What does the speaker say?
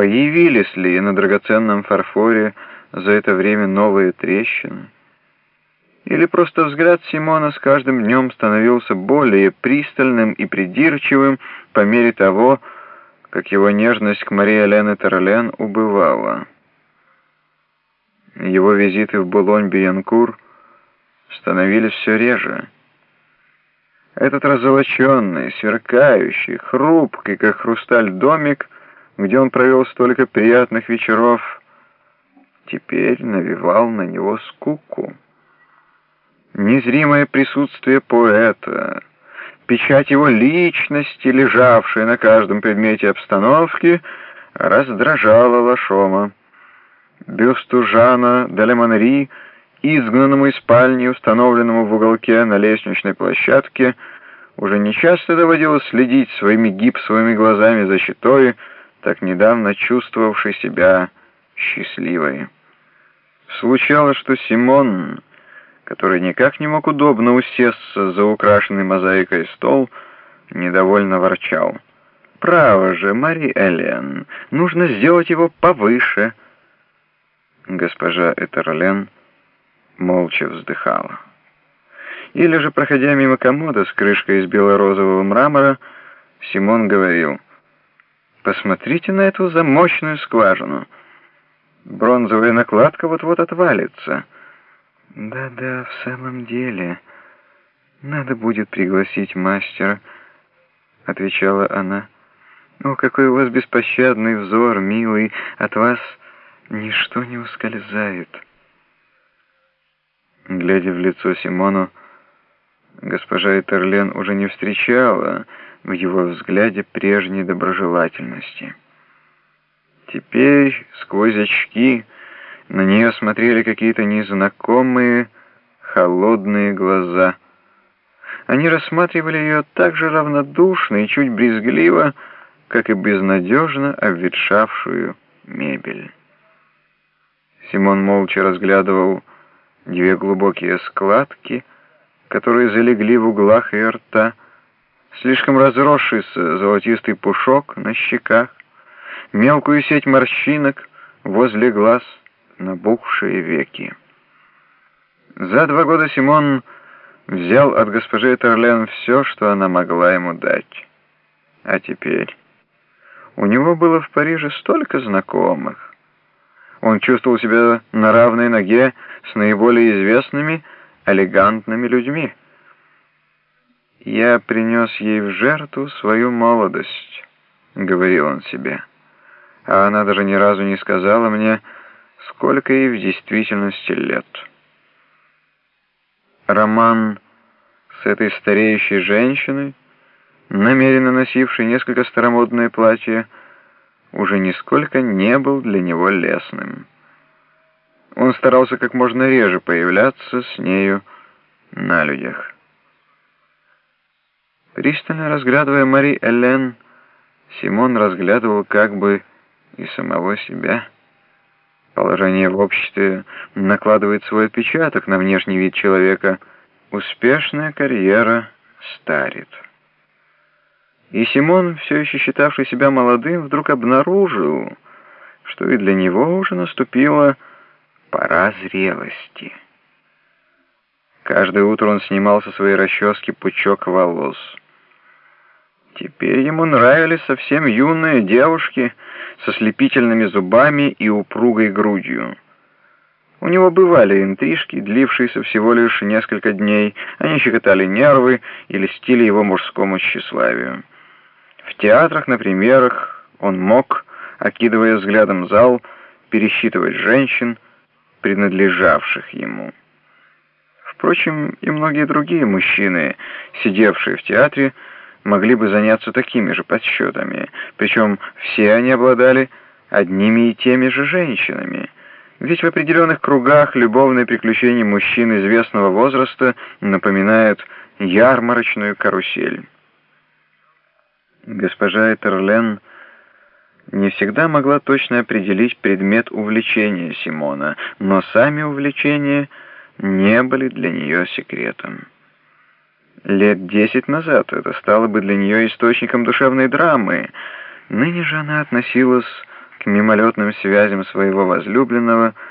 Появились ли на драгоценном фарфоре за это время новые трещины? Или просто взгляд Симона с каждым днем становился более пристальным и придирчивым по мере того, как его нежность к Марии Элене Терлен убывала. Его визиты в Булонь-Биянкур становились все реже. Этот разолоченный, сверкающий, хрупкий, как хрусталь, домик, где он провел столько приятных вечеров, теперь навевал на него скуку. Незримое присутствие поэта, печать его личности, лежавшая на каждом предмете обстановки, раздражала Лашома. Бюсту Жана Далеманри, изгнанному из спальни, установленному в уголке на лестничной площадке, уже нечасто доводилось следить своими гипсовыми глазами за щитой, так недавно чувствовавшей себя счастливой. Случалось, что Симон который никак не мог удобно усесться за украшенный мозаикой стол, недовольно ворчал. «Право же, Мари Элен, нужно сделать его повыше». Госпожа Этерлен молча вздыхала. Или же, проходя мимо комода с крышкой из бело-розового мрамора, Симон говорил, «Посмотрите на эту замочную скважину. Бронзовая накладка вот-вот отвалится». «Да-да, в самом деле. Надо будет пригласить мастера», — отвечала она. «О, какой у вас беспощадный взор, милый, от вас ничто не ускользает». Глядя в лицо Симону, госпожа Этерлен уже не встречала в его взгляде прежней доброжелательности. Теперь сквозь очки... На нее смотрели какие-то незнакомые, холодные глаза. Они рассматривали ее так же равнодушно и чуть брезгливо, как и безнадежно обветшавшую мебель. Симон молча разглядывал две глубокие складки, которые залегли в углах ее рта, слишком разросшийся золотистый пушок на щеках, мелкую сеть морщинок возле глаз — набухшие веки. За два года Симон взял от госпожи Терлен все, что она могла ему дать. А теперь у него было в Париже столько знакомых. Он чувствовал себя на равной ноге с наиболее известными, элегантными людьми. «Я принес ей в жертву свою молодость», — говорил он себе. А она даже ни разу не сказала мне, сколько ей в действительности лет. Роман с этой стареющей женщиной, намеренно носившей несколько старомодное платье, уже нисколько не был для него лесным. Он старался как можно реже появляться с нею на людях. Пристально разглядывая Мари Элен, Симон разглядывал как бы и самого себя. Положение в обществе накладывает свой отпечаток на внешний вид человека. Успешная карьера старит. И Симон, все еще считавший себя молодым, вдруг обнаружил, что и для него уже наступила пора зрелости. Каждое утро он снимал со своей расчески пучок волос. Теперь ему нравились совсем юные девушки со слепительными зубами и упругой грудью. У него бывали интрижки, длившиеся всего лишь несколько дней. Они щекотали нервы и льстили его мужскому тщеславию. В театрах, на премьерах он мог, окидывая взглядом зал, пересчитывать женщин, принадлежавших ему. Впрочем, и многие другие мужчины, сидевшие в театре, могли бы заняться такими же подсчетами, причем все они обладали одними и теми же женщинами. Ведь в определенных кругах любовные приключения мужчин известного возраста напоминают ярмарочную карусель. Госпожа Этерлен не всегда могла точно определить предмет увлечения Симона, но сами увлечения не были для нее секретом. Лет десять назад это стало бы для нее источником душевной драмы. Ныне же она относилась к мимолетным связям своего возлюбленного —